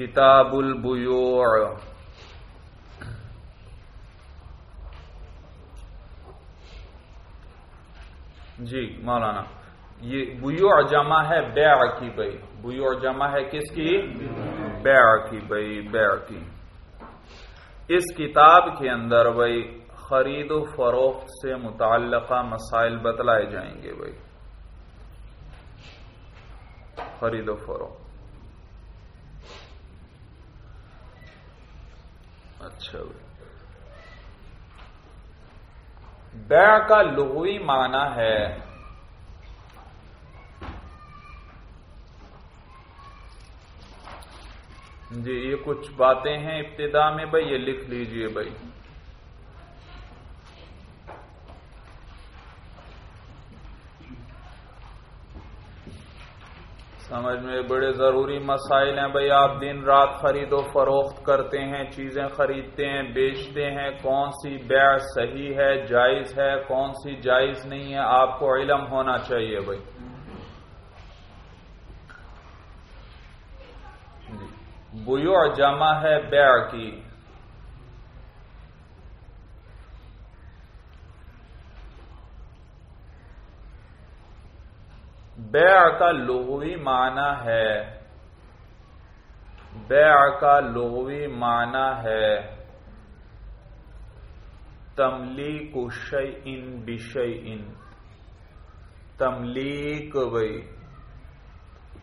کتاب البیوع جی مولانا، یہ بیوع جمع ہے، بیع کی بھائی بیوع جمع ہے کس کی؟ بیع کی بھائی بیع کی۔ اس کتاب کے اندر بھائی خرید و فروخت سے متعلقہ مسائل بتلائے جائیں گے بھائی خرید و فروخت۔ اچھا۔ بھائی بیع کا لغوی معنی ہے۔ جی یہ کچھ باتیں ہیں ابتدا میں، بھائی، یہ لکھ لیجیے بھائی۔ سمجھ میں بڑے ضروری مسائل ہیں بھائی، آپ دن رات خرید و فروخت کرتے ہیں، چیزیں خریدتے ہیں، بیچتے ہیں، کون سی بیع صحیح ہے، جائز ہے، کون سی جائز نہیں ہے، آپ کو علم ہونا چاہیے بھائی۔ جی۔ بیوع جمع ہے بیع کی۔ بیع کا لغوی معنی ہے۔ بیع کا لغوی معنی ہے۔ تملیک شیئن بشیئن۔ تملیک بھائی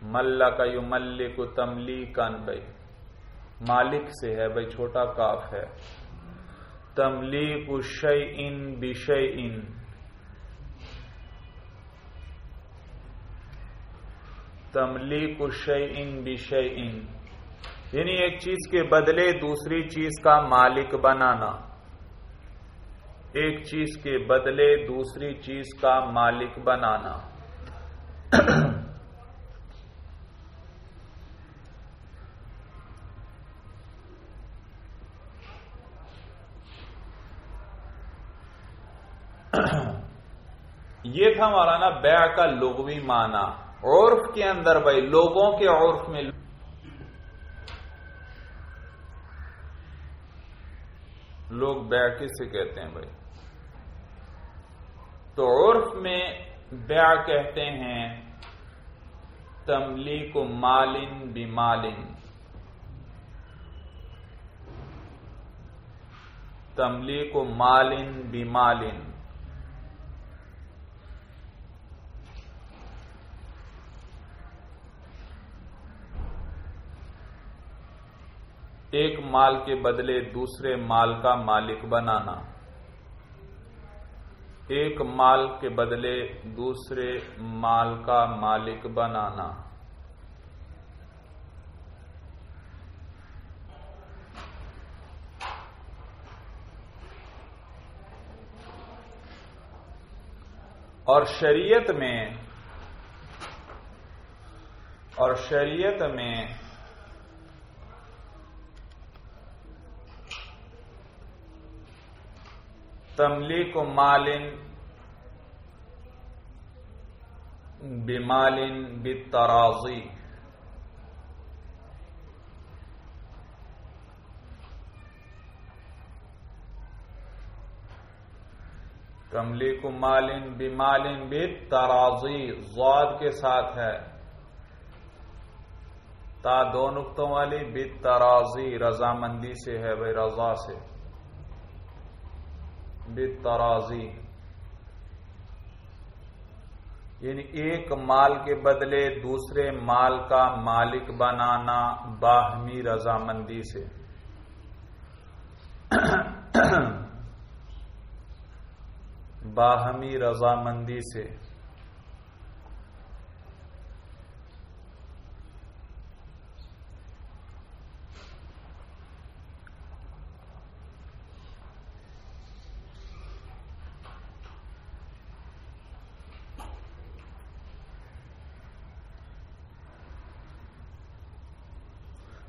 ملک یو ملک تملیکن بھائی مالک سے ہے بھائی چھوٹا کاف ہے۔ تملیک شیئن بشیئن۔ تملیک شیئن بشیئن۔ یعنی ایک چیز کے بدلے دوسری چیز کا مالک بنانا۔ ایک چیز کے بدلے دوسری چیز کا مالک بنانا۔ یہ تھا مولانا بیع کا لغوی معنی۔ عرف کے اندر بھائی، لوگوں کے عرف میں۔ لوگ بیع کس سے کہتے ہیں بھائی۔ تو عرف میں بیع کہتے ہیں، تملیک مالن بمالن۔ تملیک مالن بمالن۔ ایک مال کے بدلے دوسرے مال کا مالک بنانا۔ ایک مال کے بدلے دوسرے مال کا مالک بنانا۔ اور شریعت میں اور شریعت میں تملیک مالن بمالن بالترازی تملیک مالن بمالن بالترازی زواد کے ساتھ ہے۔ تا دو نقطوں والی بالترازی رضامندی سے ہے، بھائی رضا سے۔ بالترازی۔ یعنی ایک مال کے بدلے دوسرے مال کا مالک بنانا باہمی رضامندی سے۔ باہمی رضامندی سے۔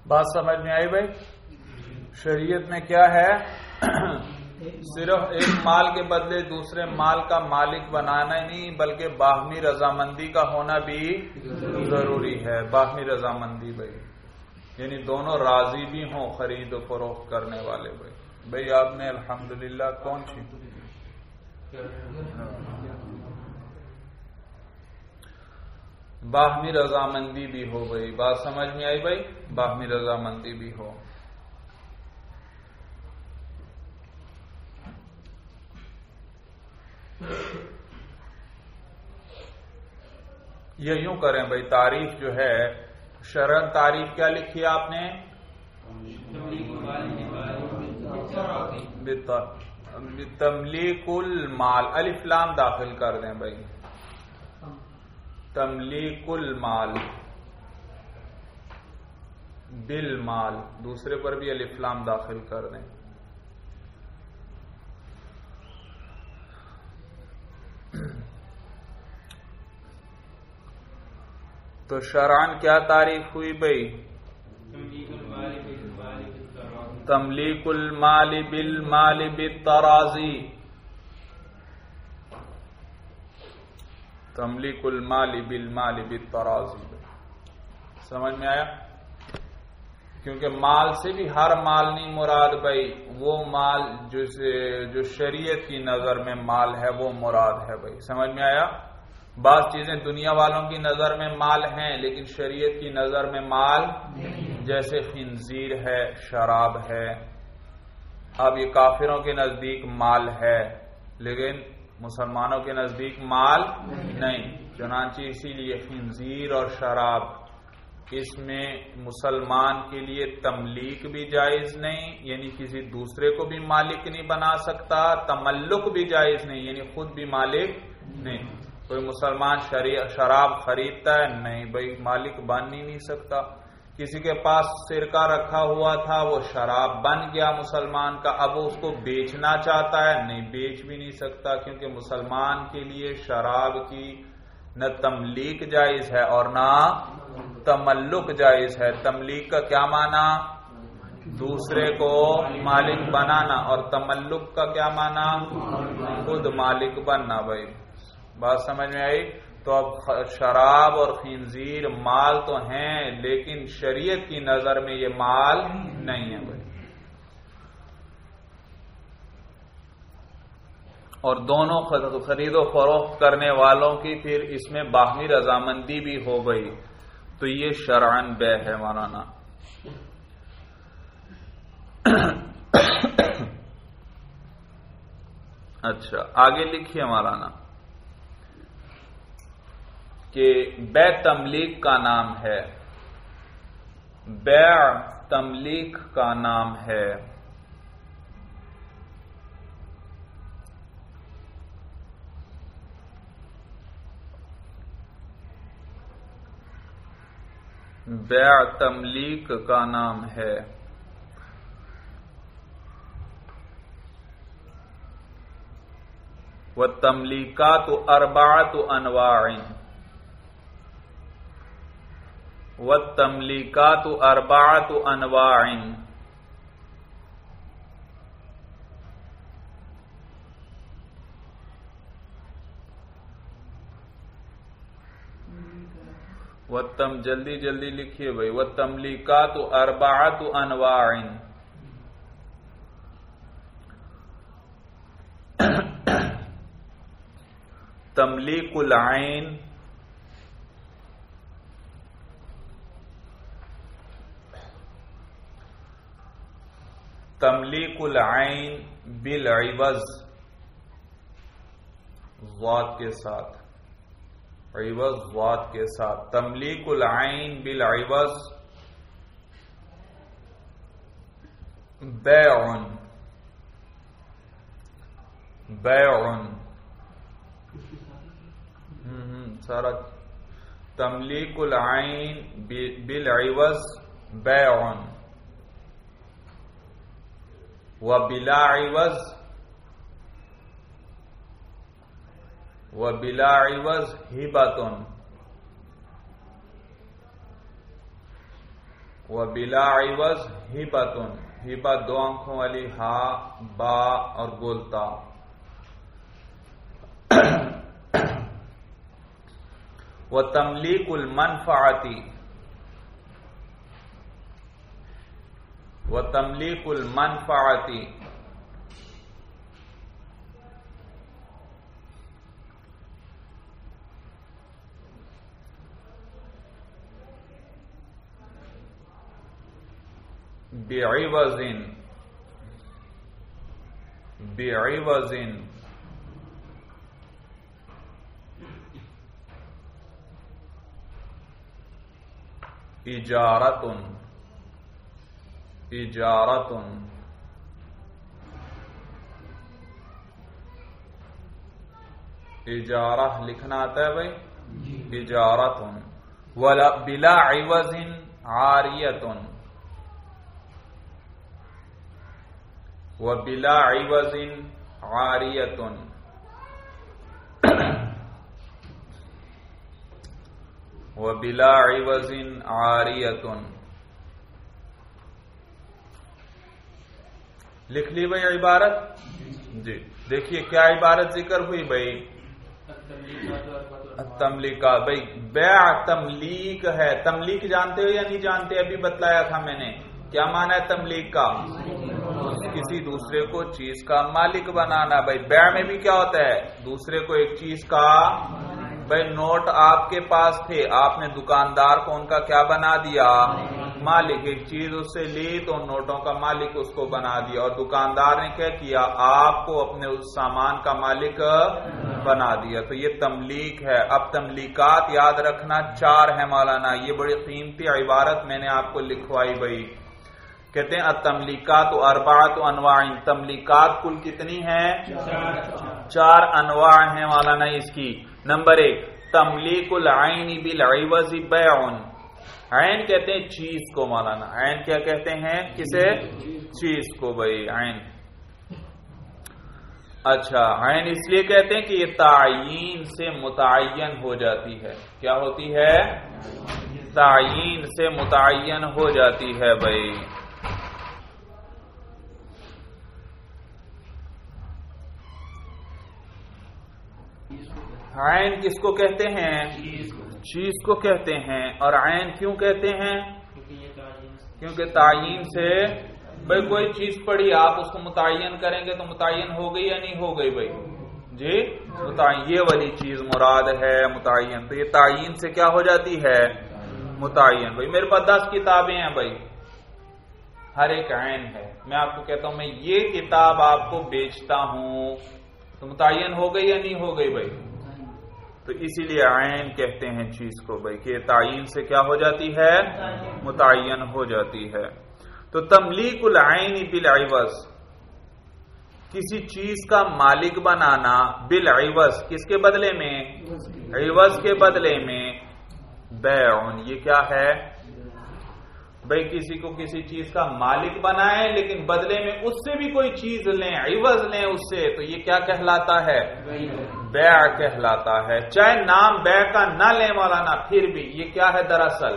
بات سمجھ میں آئی بھائی؟ شریعت میں کیا ہے؟ صرف ایک مال کے بدلے دوسرے مال کا مالک بنانا ہی نہیں، بلکہ باہمی رضامندی کا ہونا بھی ضروری ہے۔ باہمی رضامندی بھائی۔ یعنی دونوں راضی بھی ہوں خرید و فروخت کرنے والے بھائی۔ بھائی، آپ نے الحمدللہ کون سی؟ باہمی رضامندی بھی ہو بھائی بات سمجھ میں آئی بھائی باہمی رضامندی بھی ہو۔ یہ یوں کریں بھائی تعریف جو ہے شرن تعریف کیا لکھی آپ نے؟ تملیک المال الفلام داخل کر دیں بھائی تملیک المال بل مال، دوسرے پر بھی الفلام داخل کر دیں۔ تو شران کیا تعریف ہوئی بھائی تملیک المال بل مال بالترازی۔ تملیک المال بل مال بالترازی. سمجھ میں آیا؟ کیونکہ مال سے بھی ہر مال نہیں مراد بھائی وہ مال جو شریعت کی نظر میں مال ہے وہ مراد ہے بھائی۔ سمجھ میں آیا؟ بعض چیزیں دنیا والوں کی نظر میں مال ہیں لیکن شریعت کی نظر میں مال جیسے خنزیر ہے شراب ہے۔ اب یہ کافروں کے نزدیک مال ہے لیکن مسلمانوں کے نزدیک مال نہیں۔ چنانچہ اسی لیے خنزیر اور شراب۔ اس میں مسلمان کے لیے تملیک بھی جائز نہیں یعنی کسی دوسرے کو بھی مالک نہیں بنا سکتا، تملک بھی جائز نہیں یعنی خود بھی مالک نہیں۔ کوئی مسلمان شراب خریدتا ہے، نہیں بھائی، مالک بن ہی نہیں سکتا۔ کسی کے پاس سرکہ رکھا ہوا تھا، وہ شراب بن گیا مسلمان کا۔ اب وہ اس کو بیچنا چاہتا ہے۔ نہیں، بیچ بھی نہیں سکتا، کیونکہ مسلمان کے لیے شراب کی نہ تملیک جائز ہے اور نہ تملک جائز ہے۔ تملیک کا کیا معنی؟ دوسرے کو مالک بنانا۔ اور تملک کا کیا معنی؟ خود مالک بننا۔ بھائی، بات سمجھ میں آئی؟ تو اب شراب اور خنزیر مال تو ہیں، لیکن شریعت کی نظر میں یہ مال نہیں ہے بھائی۔ اور دونوں خرید و فروخت کرنے والوں کی پھر اس میں باہمی رضامندی بھی ہو گئی۔ تو یہ شرعن بے ہے مولانا۔ اچھا آگے لکھیے مولانا۔ کہ بے تملیک کا نام ہے۔ بے تملیک کا نام ہے۔ بے تملیک کا نام ہے۔ وہ تملیکات اربعت انواع والتملیکات اربعت انواع وتم جلدی جلدی لکھیے بھائی۔ وہ تملیکات اربعت انواع تملیک العین۔ تملیک العین بالعوض، ضاد کے ساتھ، عوض، ضاد کے ساتھ، تملیک العین بالعوض بیع بیع سارا تملیک العین بالعوض بیع و بلا عوض و بلا عوض ہبتن. و بلا عوض ہبتن. ہبا دو آنکھوں والی، ہا، با اور گولتا و تملیک المنفعتی. و تملیک المنفعتی بعوض بعوض اجارت اجارت اجارہ لکھنا آتا ہے بھائی؟ اجارت بلا عوض عاریت و بلا عوض عاریت و بلا عوض عاریت لکھ لی بھائی عبارت؟ جی۔ دیکھیے کیا عبارت ذکر ہوئی بھائی؟ تملیکا بھائی، بیع تملیک ہے۔ تملیک جانتے ہو یا نہیں جانتے؟ ابھی بتلایا تھا میں نے۔ کیا مانا ہے تملیک کا؟ کسی دوسرے کو چیز کا مالک بنانا۔ بھائی، بیع میں بھی کیا ہوتا ہے؟ دوسرے کو ایک چیز کا۔ بھائی، نوٹ آپ کے پاس تھے۔ آپ نے دکاندار کو ان کا کیا بنا دیا؟ مالک ایک چیز اس سے لی تو نوٹوں کا مالک اس کو بنا دیا اور دکاندار نے کیا کیا؟ آپ کو اپنے اس سامان کا مالک بنا دیا۔ تو یہ تملیک ہے۔ اب تملیکات یاد رکھنا چار ہے مولانا۔ یہ بڑی قیمتی عبارت میں نے آپ کو لکھوائی بھائی۔ کہتے ہیں تملیکات و اربات و انواع۔ تملیکات کل کتنی ہیں؟ چار انواع ہیں مولانا اس کی۔ نمبر ایک تملیک العین بالعوض بیعن عین کہتے ہیں چیز کو مولانا، عین کیا کہتے ہیں؟ کسے؟ چیز کو بھائی، عین۔ اچھا عین اس لیے کہتے ہیں کہ یہ تعین سے متعین ہو جاتی ہے۔ کیا ہوتی ہے؟ تعین سے متعین ہو جاتی ہے بھائی۔ عین کس کو کہتے ہیں؟ چیز کو کہتے ہیں اور عین کیوں کہتے ہیں؟ کیونکہ تعین سے۔ بھائی کوئی چیز پڑی آپ اس کو متعین کریں گے تو متعین ہو گئی یا نہیں ہو گئی بھائی؟ جی؟ متعین یہ والی چیز مراد ہے متعین۔ تو یہ تعین سے کیا ہو جاتی ہے؟ متعین۔ بھائی میرے پاس دس کتابیں ہیں بھائی۔ ہر ایک عین ہے۔ میں آپ کو کہتا ہوں میں یہ کتاب آپ کو بیچتا ہوں۔ تو متعین ہو گئی یا نہیں ہو گئی بھائی؟ تو اسی لیے عین کہتے ہیں چیز کو بھائی کہ تعین سے کیا ہو جاتی ہے؟ متعین۔ ہو جاتی ہے۔ تو تملیک العین بالعوض کسی چیز کا مالک بنانا بالعوض کس کے بدلے میں؟ عوض کے بدلے میں بیعن یہ کیا ہے؟ بھائی کسی کو کسی چیز کا مالک بنائے لیکن بدلے میں اس سے بھی کوئی چیز لیں، عوض لیں اس سے، تو یہ کیا کہلاتا ہے؟ بیع کہلاتا ہے۔ چاہے نام بیع کا نہ لیں مولانا، پھر بھی یہ کیا ہے دراصل؟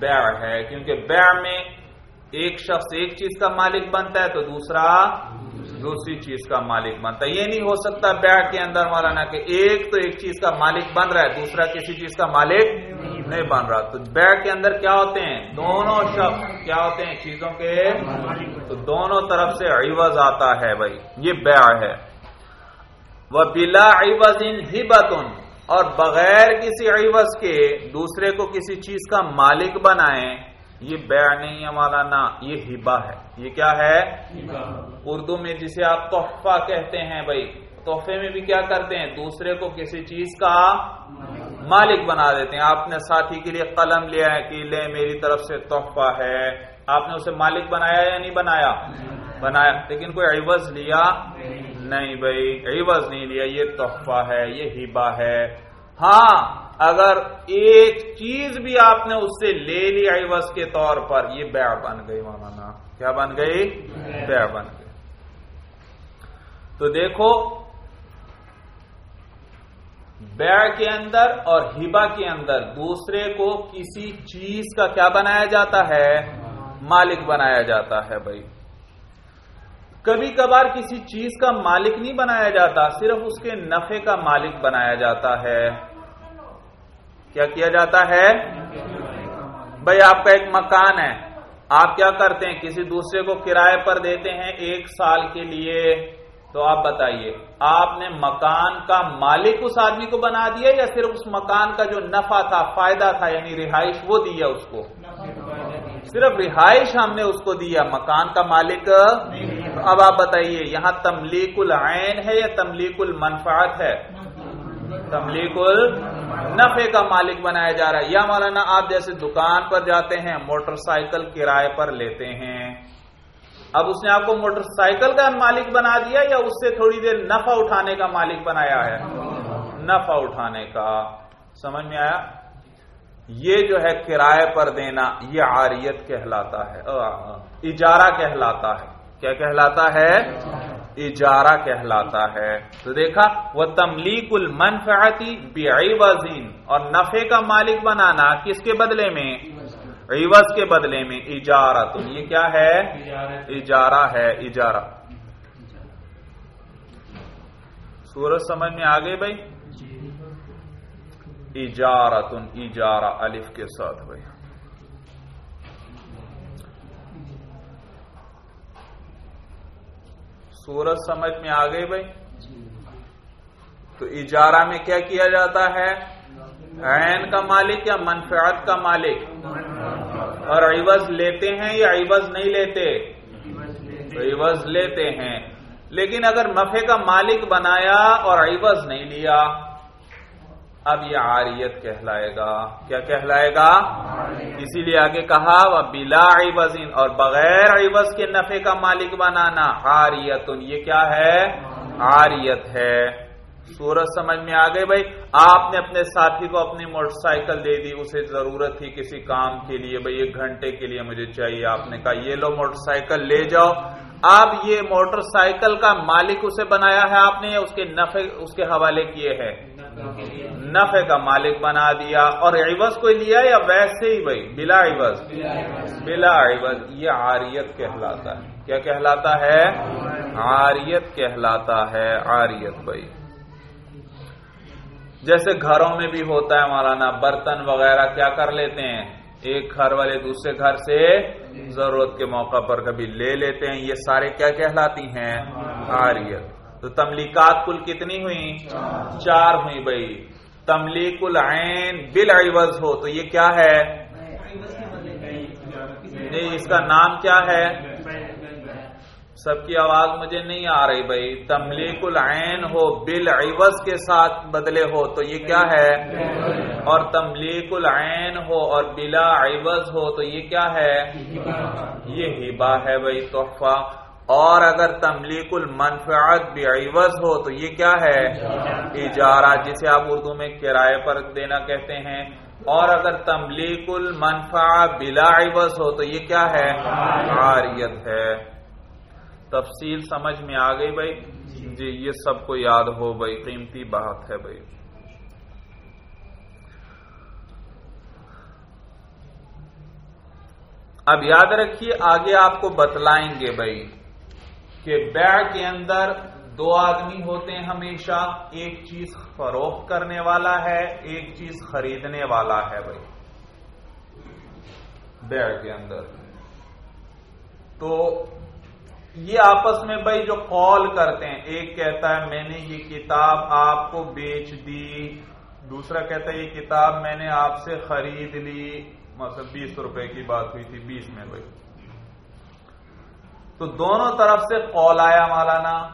بیع ہے، کیونکہ بیع میں ایک شخص ایک چیز کا مالک بنتا ہے تو دوسرا دوسری چیز کا مالک بنتا ہے۔ یہ نہیں ہو سکتا بیع کے اندر مولانا، کہ ایک تو ایک چیز کا مالک بن رہا ہے، دوسرا کسی چیز کا مالک نہیں بن رہا۔ تو بیع کے اندر کیا ہوتے ہیں؟ دونوں شخص کیا ہوتے ہیں چیزوں کے؟ تو دونوں طرف سے عوض آتا ہے بھائی یہ بیع ہے۔ وہ بلا عوض ان اور بغیر کسی عوض کے دوسرے کو کسی چیز کا مالک بنائیں یہ بیع نہیں ہے مولانا یہ ہبا ہے۔ یہ کیا ہے؟ اردو میں جسے آپ تحفہ کہتے ہیں بھائی تحفے میں بھی کیا کرتے ہیں؟ دوسرے کو کسی چیز کا مالک بنا دیتے ہیں۔ آپ نے ساتھی کے لیے قلم لیا ہے کہ لے میری طرف سے تحفہ ہے۔ آپ نے اسے مالک بنایا یا نہیں بنایا؟ بنایا۔ لیکن کوئی عوض لیا؟ نہیں بھائی عوض نہیں لیا۔ یہ تحفہ ہے یہ ہبا ہے۔ ہاں اگر ایک چیز بھی آپ نے اس سے لے لی عوض کے طور پر یہ بیع بن گئی مولانا۔ کیا بن گئی؟ بیع بن گئی۔ تو دیکھو بیع کے اندر اور ہبا کے اندر دوسرے کو کسی چیز کا کیا بنایا جاتا ہے؟ مالک بنایا جاتا ہے بھائی۔ کبھی کبھار کسی چیز کا مالک نہیں بنایا جاتا، صرف اس کے نفے کا مالک بنایا جاتا ہے۔ کیا کیا جاتا ہے؟ بھائی، آپ کا ایک مکان ہے۔ آپ کیا کرتے ہیں؟ کسی دوسرے کو کرائے پر دیتے ہیں ایک سال کے لیے۔ تو آپ بتائیے، آپ نے مکان کا مالک اس آدمی کو بنا دیا یا صرف اس مکان کا جو نفع تھا، فائدہ تھا یعنی رہائش وہ دیا اس کو؟ صرف رہائش ہم نے اس کو دیا، مکان کا مالک؟ اب آپ بتائیے، یہاں تملیک العین ہے یا تملیک المنفعت ہے؟ تملیک النفع کا مالک بنایا جا رہا ہے۔ یا مولانا، آپ جیسے دکان پر جاتے ہیں، موٹر سائیکل کرائے پر لیتے ہیں۔ اب اس نے آپ کو موٹر سائیکل کا مالک بنا دیا یا اس سے تھوڑی دیر نفع اٹھانے کا مالک بنایا ہے؟ نفع اٹھانے کا۔ سمجھ میں آیا؟ یہ جو ہے کرائے پر دینا، یہ عاریت کہلاتا ہے۔ اجارہ کہلاتا ہے۔ کیا کہلاتا ہے؟ اجارہ کہلاتا ہے۔ تو دیکھا وہ تملیک المنفعتی وزین اور نفے کا مالک بنانا کس کے بدلے میں؟ عوض کے بدلے میں اجارہ تو یہ کیا ہے؟ اجارہ ہے اجارہ. سورج سمجھ میں آگے بھائی؟ اجارتن اجارہ الف کے ساتھ بھائی. سورج سمجھ میں آ گئی بھائی تو اجارہ میں کیا کیا جاتا ہے؟ عین کا مالک یا منفعت کا مالک؟ اور عوض لیتے ہیں یا عوض نہیں لیتے؟ عوض لیتے ہیں۔ لیکن اگر نفے کا مالک بنایا اور عوض نہیں لیا، اب یہ عاریت کہلائے گا۔ کیا کہلائے گا؟ اسی لیے آگے کہا وہ بلا عوضین اور بغیر عوض کے نفے کا مالک بنانا، عاریت۔ یہ کیا ہے؟ عاریت ہے۔ سورج سمجھ میں آ گئے بھائی۔ آپ نے اپنے ساتھی کو اپنی موٹر سائیکل دے دی، اسے ضرورت تھی کسی کام کے لیے۔ بھائی، ایک گھنٹے کے لیے مجھے چاہیے۔ آپ نے کہا، یہ لو موٹر سائیکل، لے جاؤ۔ اب یہ موٹر سائیکل کا مالک اسے بنایا ہے۔ آپ نے اس کے نفے اس کے حوالے کیے ہیں۔ نفع کا مالک بنا دیا۔ اور عوض کو لیا یا ویسے ہی بھائی؟ بلا عوض۔ بلا عوض۔ یہ عاریت کہلاتا ہے۔ کیا کہلاتا ہے؟ عاریت کہلاتا ہے۔ عاریت بھائی۔ جیسے گھروں میں بھی ہوتا ہے مولانا، برتن وغیرہ کیا کر لیتے ہیں؟ ایک گھر والے دوسرے گھر سے ضرورت کے موقع پر کبھی لے لیتے ہیں۔ یہ سارے کیا کہلاتی ہیں؟ عاریت تو تملیکات کل کتنی ہوئی؟ چار ہوئی بھائی۔ تملیک العین بل عوض ہو، تو یہ کیا ہے؟ اس کا نام کیا ہے؟ سب کی آواز مجھے نہیں آ رہی بھائی۔ تملیک العین ہو، بالعوض کے ساتھ بدلے ہو، تو یہ کیا ہے؟ اور تملیک العین ہو اور بلا عوض ہو، تو یہ کیا ہے؟ یہ ہبا ہے بھائی، تحفہ۔ اور اگر تملیک المنفعت بھی عوض ہو، تو یہ کیا ہے؟ اجارہ، جسے آپ اردو میں کرائے پر دینا کہتے ہیں۔ اور اگر تملیک المنفع بلا عوض ہو، تو یہ کیا ہے؟ عاریت ہے۔ تفصیل سمجھ میں آ گئی بھائی؟ جی۔ یہ سب کو یاد ہو بھائی قیمتی بات ہے بھائی۔ اب یاد رکھیے آگے آپ کو بتلائیں گے بھائی کہ بیع کے اندر دو آدمی ہوتے ہیں ہمیشہ ایک چیز فروخت کرنے والا ہے ایک چیز خریدنے والا ہے بھائی۔ بیع کے اندر۔ تو یہ آپس میں بھائی جو کال کرتے ہیں، ایک کہتا ہے، میں نے یہ کتاب آپ کو بیچ دی۔ دوسرا کہتا ہے، یہ کتاب میں نے آپ سے خرید لی۔ مطلب بیس روپے کی بات ہوئی تھی، بیس میں بھائی۔ تو دونوں طرف سے قول آیا مولانا۔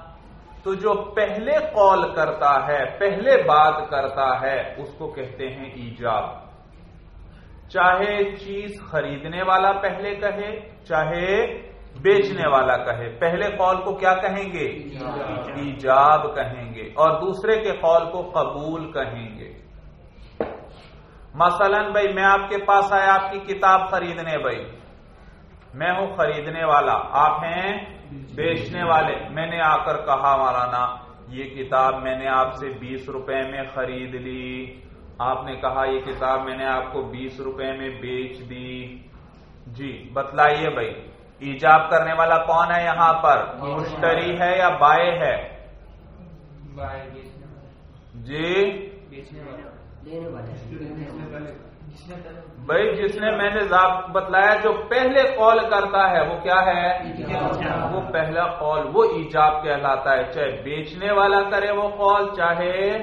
تو جو پہلے قول کرتا ہے، پہلے بات کرتا ہے، اس کو کہتے ہیں ایجاب۔ چاہے چیز خریدنے والا پہلے کہے، چاہے بیچنے والا کہے۔ پہلے قول کو کیا کہیں گے؟ ایجاب۔ کہیں گے۔ اور دوسرے کے قول کو قبول کہیں گے۔ مثلا بھائی میں آپ کے پاس آیا آپ کی کتاب خریدنے بھائی۔ میں ہوں خریدنے والا آپ ہیں بیچنے والے۔ میں نے آ کر کہا مولانا یہ کتاب میں نے آپ سے بیس روپے میں خرید لی۔ آپ نے کہا یہ کتاب میں نے آپ کو بیس روپے میں بیچ دی۔ جی بتلائیے بھائی۔ ایجاب کرنے والا کون ہے یہاں پر؟ مشتری ہے یا بائے ہے؟ جی؟ بھائی جس نے میں نے بتلایا جو پہلے کال کرتا ہے وہ کیا ہے؟ وہ پہلا کال وہ ایجاب کہلاتا ہے۔ چاہے بیچنے والا کرے وہ کال چاہے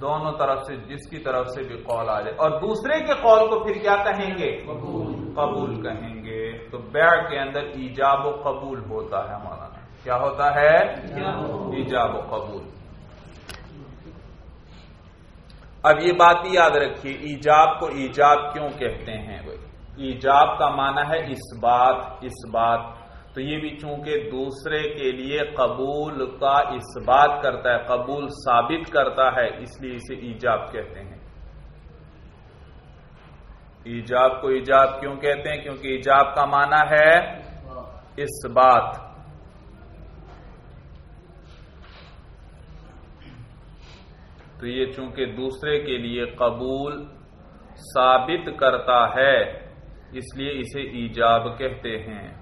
دونوں طرف سے جس کی طرف سے بھی کال آ جائے۔ اور دوسرے کے کال کو پھر کیا کہیں گے؟ قبول کہیں گے۔ تو بیع کے اندر ایجاب و قبول ہوتا ہے ہمارا کیا ہوتا ہے؟ ایجاب و قبول۔ اب یہ بات بھی یاد رکھیے، ایجاب کو ایجاب کیوں کہتے ہیں؟ بھائی ایجاب کا معنی ہے اس بات اس بات۔ تو یہ بھی چونکہ دوسرے کے لیے قبول کا اس بات کرتا ہے، قبول ثابت کرتا ہے، اس لیے اسے ایجاب کہتے ہیں۔ ایجاب کو ایجاب کیوں کہتے ہیں؟ کیونکہ ایجاب کا معنی ہے اس بات۔ تو یہ چونکہ دوسرے کے لیے قبول ثابت کرتا ہے، اس لیے اسے ایجاب کہتے ہیں۔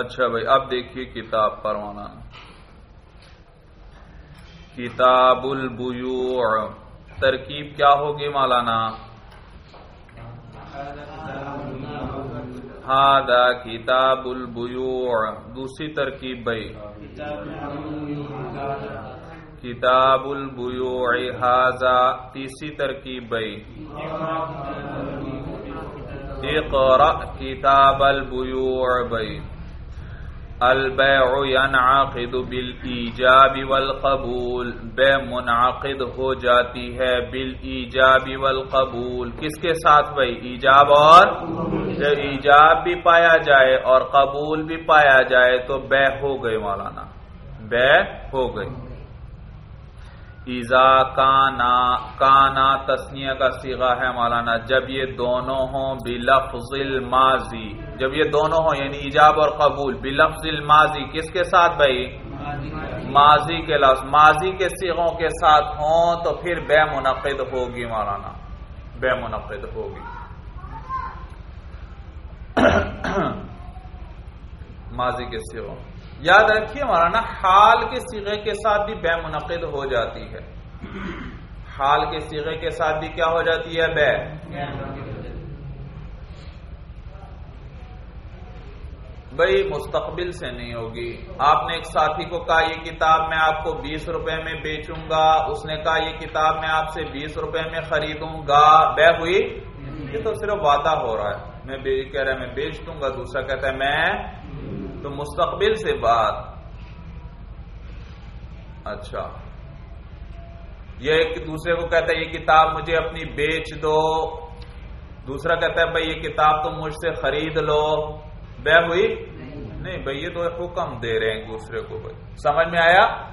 اچھا بھائی، اب دیکھیے کتاب پروانہ۔ کتاب البیوع ترکیب کیا ہوگی مولانا؟ ہادا کتاب البیوع دوسری ترکیب بھائی۔ کتاب البیوع ہاضا تیسری ترکیب بھائی۔ اقرأ کتاب البیوع بھائی۔ البیع ينعقد بالایجاب والقبول، بے منعقد ہو جاتی ہے بالایجاب والقبول۔ کس کے ساتھ بھائی؟ ایجاب اور؟ ایجاب بھی پایا جائے اور قبول بھی پایا جائے تو بے ہو گئی مولانا۔ بے ہو گئی ایزا کانا کانا تسنیہ کا سیگا ہے مولانا، جب یہ دونوں ہوں بلفظ الماضی، جب یہ دونوں ہوں یعنی ایجاب اور قبول، بلفظ الماضی کس کے ساتھ بھائی؟ ماضی کے لفظ، ماضی کے سیغوں کے ساتھ ہوں تو پھر بے منعقد ہوگی مولانا، بے منعقد ہوگی۔ ماضی کے سیغوں یاد رکھیے مولانا حال کے سیغے کے ساتھ بھی بے منعقد ہو جاتی ہے۔ حال کے سیغے کے ساتھ بھی کیا ہو جاتی ہے؟ بے۔ بھائی مستقبل سے نہیں ہوگی۔ آپ نے ایک ساتھی کو کہا، یہ کتاب میں آپ کو بیس روپے میں بیچوں گا۔ اس نے کہا، یہ کتاب میں آپ سے بیس روپے میں خریدوں گا۔ بے ہوئی؟ یہ تو صرف وعدہ ہو رہا ہے۔ میں کہہ رہا میں بیچ دوں گا۔ دوسرا کہتا ہے، میں تو مستقبل سے بات اچھا۔ یہ ایک دوسرے کو کہتا ہے، یہ کتاب مجھے اپنی بیچ دو۔ دوسرا کہتا ہے، بھائی، یہ کتاب تم مجھ سے خرید لو۔ بے ہوئی؟ نہیں بھائی، یہ تو حکم دے رہے ہیں دوسرے کو بھائی۔ سمجھ میں آیا؟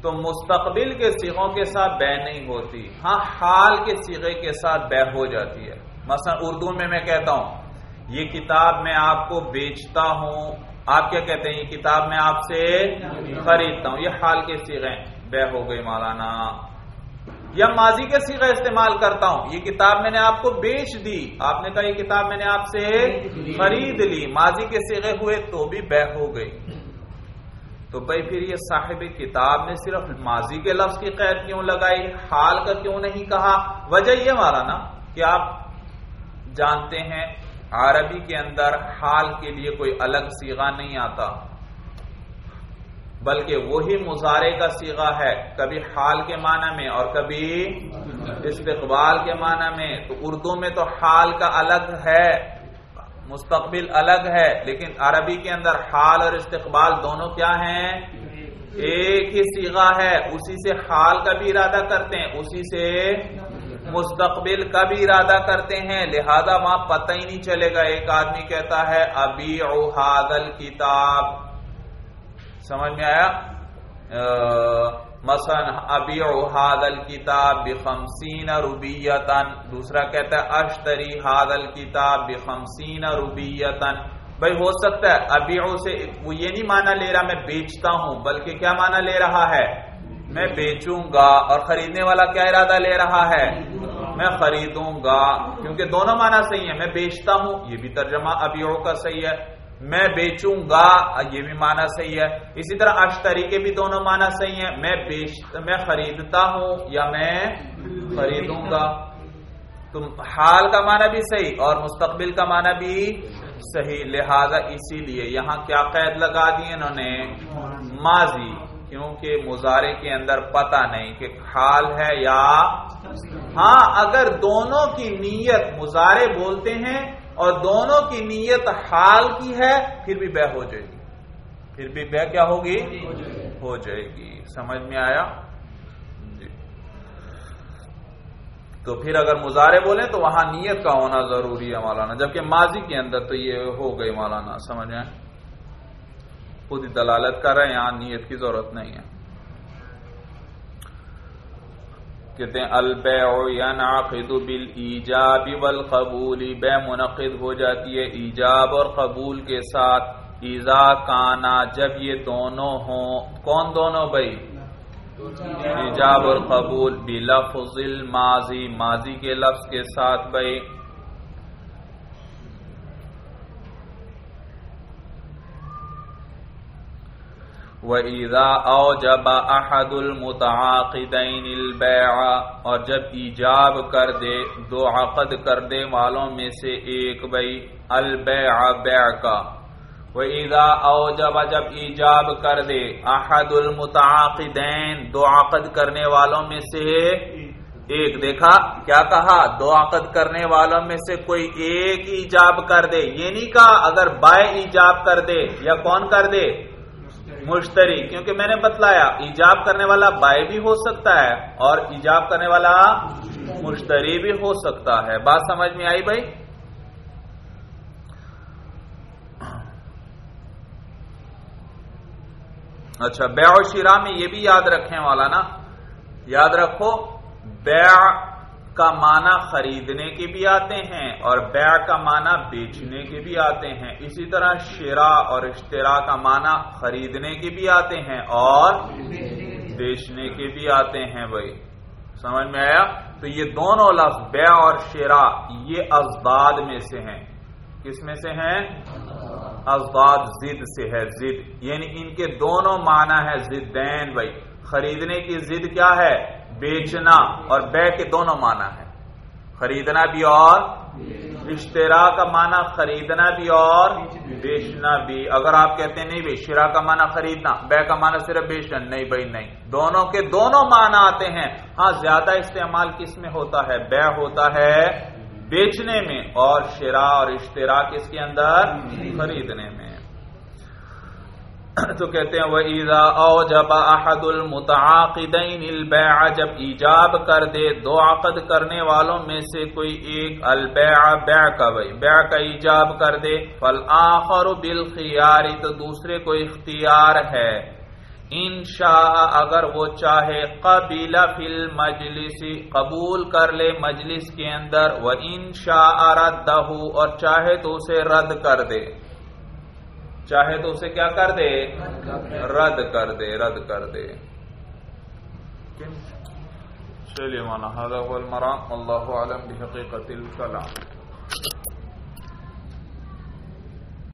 تو مستقبل کے سیغوں کے ساتھ بے نہیں ہوتی۔ ہاں حال کے سیغے کے ساتھ بے ہو جاتی ہے۔ مثلا اردو میں میں کہتا ہوں، یہ کتاب میں آپ کو بیچتا ہوں۔ آپ کیا کہتے ہیں؟ یہ کتاب میں آپ سے خریدتا ہوں۔ یہ حال کے سیغے بے ہو گئی مولانا۔ یا ماضی کے سیغے استعمال کرتا ہوں۔ یہ کتاب میں نے آپ کو بیچ دی۔ آپ نے کہا یہ کتاب میں نے آپ سے خرید لی۔ ماضی کے سیغے ہوئے تو بھی بے ہو گئی تو بھائی پھر یہ صاحب کتاب نے صرف ماضی کے لفظ کی قید کیوں لگائی؟ حال کا کیوں نہیں کہا؟ وجہ یہ مارا نا کہ آپ جانتے ہیں عربی کے اندر حال کے لیے کوئی الگ سیگا نہیں آتا۔ بلکہ وہی مظاہرے کا سیگا ہے، کبھی حال کے معنی میں اور کبھی استقبال کے معنی میں۔ تو اردو میں تو حال کا الگ ہے، مستقبل الگ ہے، لیکن عربی کے اندر حال اور استقبال دونوں کیا ہیں؟ ایک ہی سیگا ہے۔ اسی سے حال کا بھی ارادہ کرتے ہیں، اسی سے مستقبل کا بھی ارادہ کرتے ہیں، لہذا وہاں پتہ ہی نہیں چلے گا۔ ایک آدمی کہتا ہے ابھی اوہادل کتاب. سمجھ میں آیا؟ مثلا ابھی اوہادل کتاب بخمسین روبیتن دوسرا کہتا ہے، اشتری حادل کتاب بخمسین روبیتن بھائی، ہو سکتا ہے ابھی سے وہ یہ نہیں مانا لے رہا، میں بیچتا ہوں، بلکہ کیا مانا لے رہا ہے؟ میں بیچوں گا اور خریدنے والا کیا ارادہ لے رہا ہے؟ میں خریدوں گا، کیونکہ دونوں معنی صحیح ہے میں بیچتا ہوں، یہ بھی ترجمہ ابیعو کا صحیح ہے۔ میں بیچوں گا، یہ بھی معنی صحیح ہے۔ اسی طرح اشتری کے بھی دونوں معنی صحیح ہیں۔ میں بیچ، میں خریدتا ہوں یا میں خریدوں گا؟ تم حال کا معنی بھی صحیح اور مستقبل کا معنی بھی صحیح، لہذا اسی لیے یہاں کیا قید لگا دی انہوں نے؟ ماضی۔ کیونکہ مظاہرے کے اندر پتہ نہیں کہ حال ہے یا ہاں اگر دونوں کی نیت مظاہرے بولتے ہیں اور دونوں کی نیت حال کی ہے، پھر بھی بہ ہو جائے گی۔ پھر بھی بہ کیا ہوگی؟ ہو جائے گی۔ سمجھ میں آیا؟ جی۔ تو پھر اگر مظاہرے بولیں تو وہاں نیت کا ہونا ضروری ہے مولانا، جبکہ ماضی کے اندر تو یہ ہو گئی مولانا، سمجھ آئے خود ہی دلالت کر رہے ہیں، یہاں نیت کی ضرورت نہیں ہے۔ کہتے ہیں، البیع ینعقد بالایجاب والقبول، بے منعقد ہو جاتی ہے ایجاب اور قبول کے ساتھ۔ ایزا کانا، جب یہ دونوں ہوں، کون دونوں بھائی؟ ایجاب اور قبول، بلفظ الماضی، ماضی کے لفظ کے ساتھ بھائی۔ وَإِذَا أَوْجَبَ أَحَدُ الْمُتَعَاقِدَيْنِ الْبَيْعَ اور جب ایجاب کر دے، دو عقد کر دے والوں میں سے ایک بھئی، البیع بیع کا۔ وَإِذَا أَوْجَبَ جب ایجاب کر دے، أَحَدُ الْمُتَعَاقِدَيْن، دو عقد کرنے والوں میں سے ایک۔ دیکھا، کیا کہا؟ دو عقد کرنے والوں میں سے کوئی ایک ایجاب کر دے۔ یہ نہیں کہا، اگر بائے ایجاب کر دے یا کون کر دے؟ مشتری، کیونکہ میں نے بتلایا، ایجاب کرنے والا بائے بھی ہو سکتا ہے اور ایجاب کرنے والا مشتری بھی ہو سکتا ہے۔ بات سمجھ میں آئی بھائی؟ اچھا بیع و شیرا میں یہ بھی یاد رکھنے والا نا۔ یاد رکھو، بیع کا معنی خریدنے کے بھی آتے ہیں اور بیع کا معنی بیچنے کے بھی آتے ہیں۔ اسی طرح شرا اور اشترا کا معنی خریدنے کے بھی آتے ہیں اور بیچنے کے بھی آتے ہیں بھائی۔ سمجھ میں آیا؟ تو یہ دونوں لفظ بیع اور شرا یہ ازداد میں سے ہیں۔ کس میں سے ہیں؟ ازداد، زد سے ہے۔ زد یعنی ان کے دونوں معنی ہے زدین بھائی، خریدنے کی زد کیا ہے؟ بیچنا اور بے کے دونوں معنی ہے خریدنا بھی اور اشترا کا معنی خریدنا بھی اور بیچنا بھی۔ اگر آپ کہتے ہیں نہیں بھائی، شرا کا معنی خریدنا، بے کا معنی صرف بیچنا۔ نہیں بھائی، نہیں۔ دونوں کے دونوں معنی آتے ہیں۔ ہاں زیادہ استعمال کس میں ہوتا ہے؟ بے ہوتا ہے بیچنے میں۔ اور شرا اور اشترا کس کے اندر؟ خریدنے میں۔ تو کہتے ہیں وہ ایزا او جب احد المتعاقدین البیع جب ایجاب کر دے، دو عقد کرنے والوں میں سے کوئی ایک البیع بیع کا بھائی بیع کا ایجاب کر دے، فالآخر بالخیار تو دوسرے کو اختیار ہے۔ انشاء، اگر وہ چاہے قبیل فی المجلس، قبول کر لے مجلس کے اندر وہ انشاء ردہ اور چاہے تو اسے رد کر دے۔ چاہے تو اسے کیا کر دے؟ رد کر دے، رد کر دے۔ چلیے، مانا حضرت المرام اللہ عالم بحقیقت الکلام۔